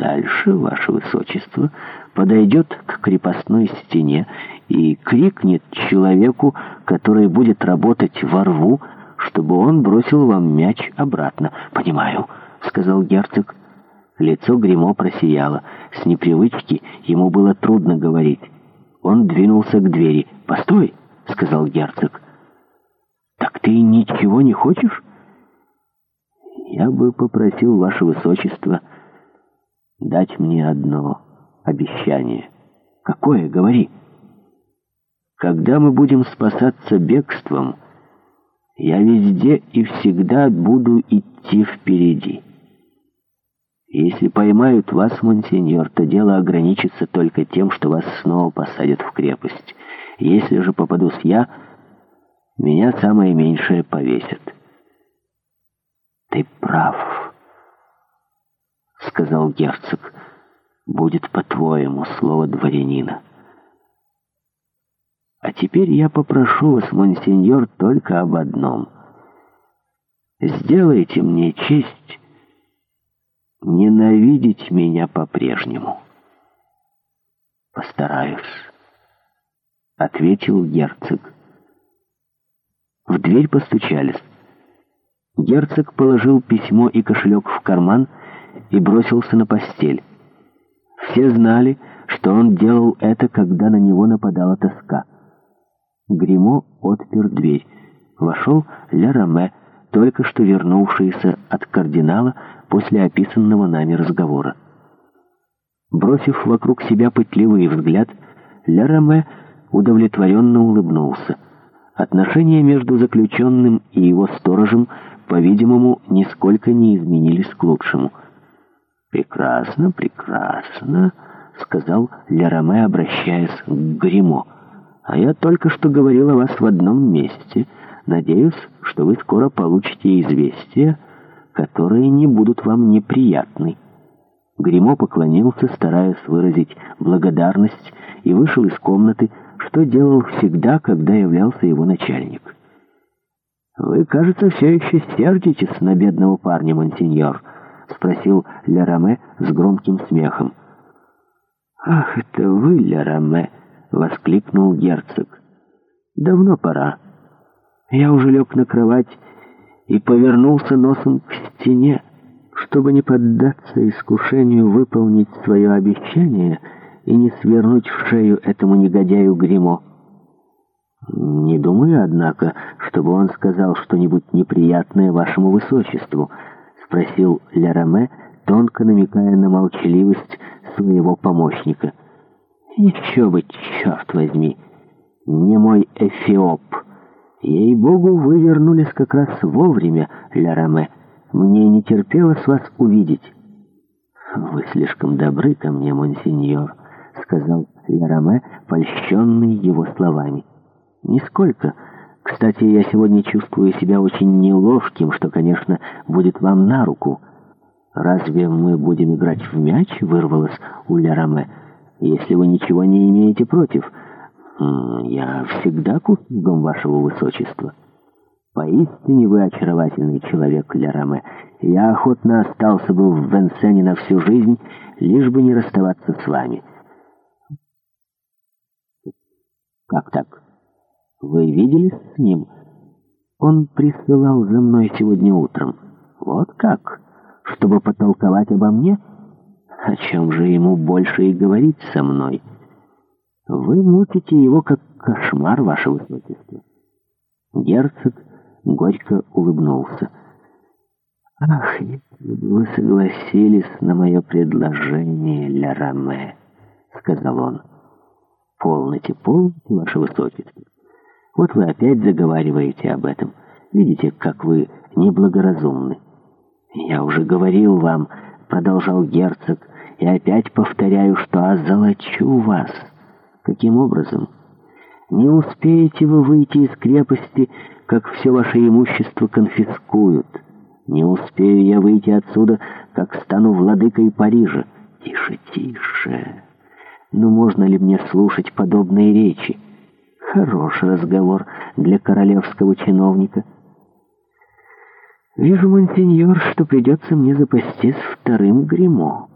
Дальше ваше высочество подойдет к крепостной стене и крикнет человеку, который будет работать во рву, чтобы он бросил вам мяч обратно. «Понимаю», — сказал герцог. Лицо гримо просияло. С непривычки ему было трудно говорить. Он двинулся к двери. «Постой!» — сказал герцог. «Так ты ничего не хочешь?» «Я бы попросил ваше высочество...» дать мне одно обещание. Какое, говори? Когда мы будем спасаться бегством, я везде и всегда буду идти впереди. Если поймают вас, монсеньор, то дело ограничится только тем, что вас снова посадят в крепость. Если же попадусь я, меня самое меньшее повесят. Ты прав сказал герцог. «Будет, по-твоему, слово дворянина». «А теперь я попрошу вас, монсеньор, только об одном. Сделайте мне честь ненавидеть меня по-прежнему». «Постараюсь», — ответил герцог. В дверь постучались. Герцог положил письмо и кошелек в карман — и бросился на постель. Все знали, что он делал это, когда на него нападала тоска. Гримо отпер дверь. Вошел Ля Роме, только что вернувшийся от кардинала после описанного нами разговора. Бросив вокруг себя пытливый взгляд, Ля Роме удовлетворенно улыбнулся. Отношения между заключенным и его сторожем, по-видимому, нисколько не изменились к лучшему — «Прекрасно, прекрасно», — сказал Лераме, обращаясь к Гримо. «А я только что говорил о вас в одном месте. Надеюсь, что вы скоро получите известия, которые не будут вам неприятны». Гримо поклонился, стараясь выразить благодарность, и вышел из комнаты, что делал всегда, когда являлся его начальник. «Вы, кажется, все еще сердитесь на бедного парня, монсеньор», — спросил Лераме с громким смехом. «Ах, это вы, Лераме!» — воскликнул герцог. «Давно пора. Я уже лег на кровать и повернулся носом к стене, чтобы не поддаться искушению выполнить свое обещание и не свернуть в шею этому негодяю гримо. Не думаю, однако, чтобы он сказал что-нибудь неприятное вашему высочеству», спросил Ляроме, тонко намекая на молчаливость своего помощника. «Еще бы, черт возьми! Не мой эфиоп! Ей-богу, вы вернулись как раз вовремя, Ляроме. Мне не терпелось вас увидеть». «Вы слишком добры ко мне, монсеньор», — сказал Ляроме, польщенный его словами. «Нисколько». Кстати, я сегодня чувствую себя очень неловким, что, конечно, будет вам на руку. Разве мы будем играть в мяч, вырвалось у Ля-Раме, если вы ничего не имеете против? Я всегда купигом вашего высочества. Поистине вы очаровательный человек, Лераме. Я охотно остался бы в Венсене на всю жизнь, лишь бы не расставаться с вами. Как так? Вы виделись с ним? Он присылал за мной сегодня утром. Вот как? Чтобы потолковать обо мне? О чем же ему больше и говорить со мной? Вы мутите его, как кошмар, ваше высочество. Герцог горько улыбнулся. Ах, если бы вы согласились на мое предложение, Ля Раме, сказал он. Полноте, полноте, ваше высочество. Вот вы опять заговариваете об этом. Видите, как вы неблагоразумны. Я уже говорил вам, продолжал герцог, и опять повторяю, что озолочу вас. Каким образом? Не успеете вы выйти из крепости, как все ваше имущество конфискуют. Не успею я выйти отсюда, как стану владыкой Парижа. Тише, тише. Ну можно ли мне слушать подобные речи? Хороший разговор для королевского чиновника. Вижу, монсеньор, что придется мне запастись вторым гримо.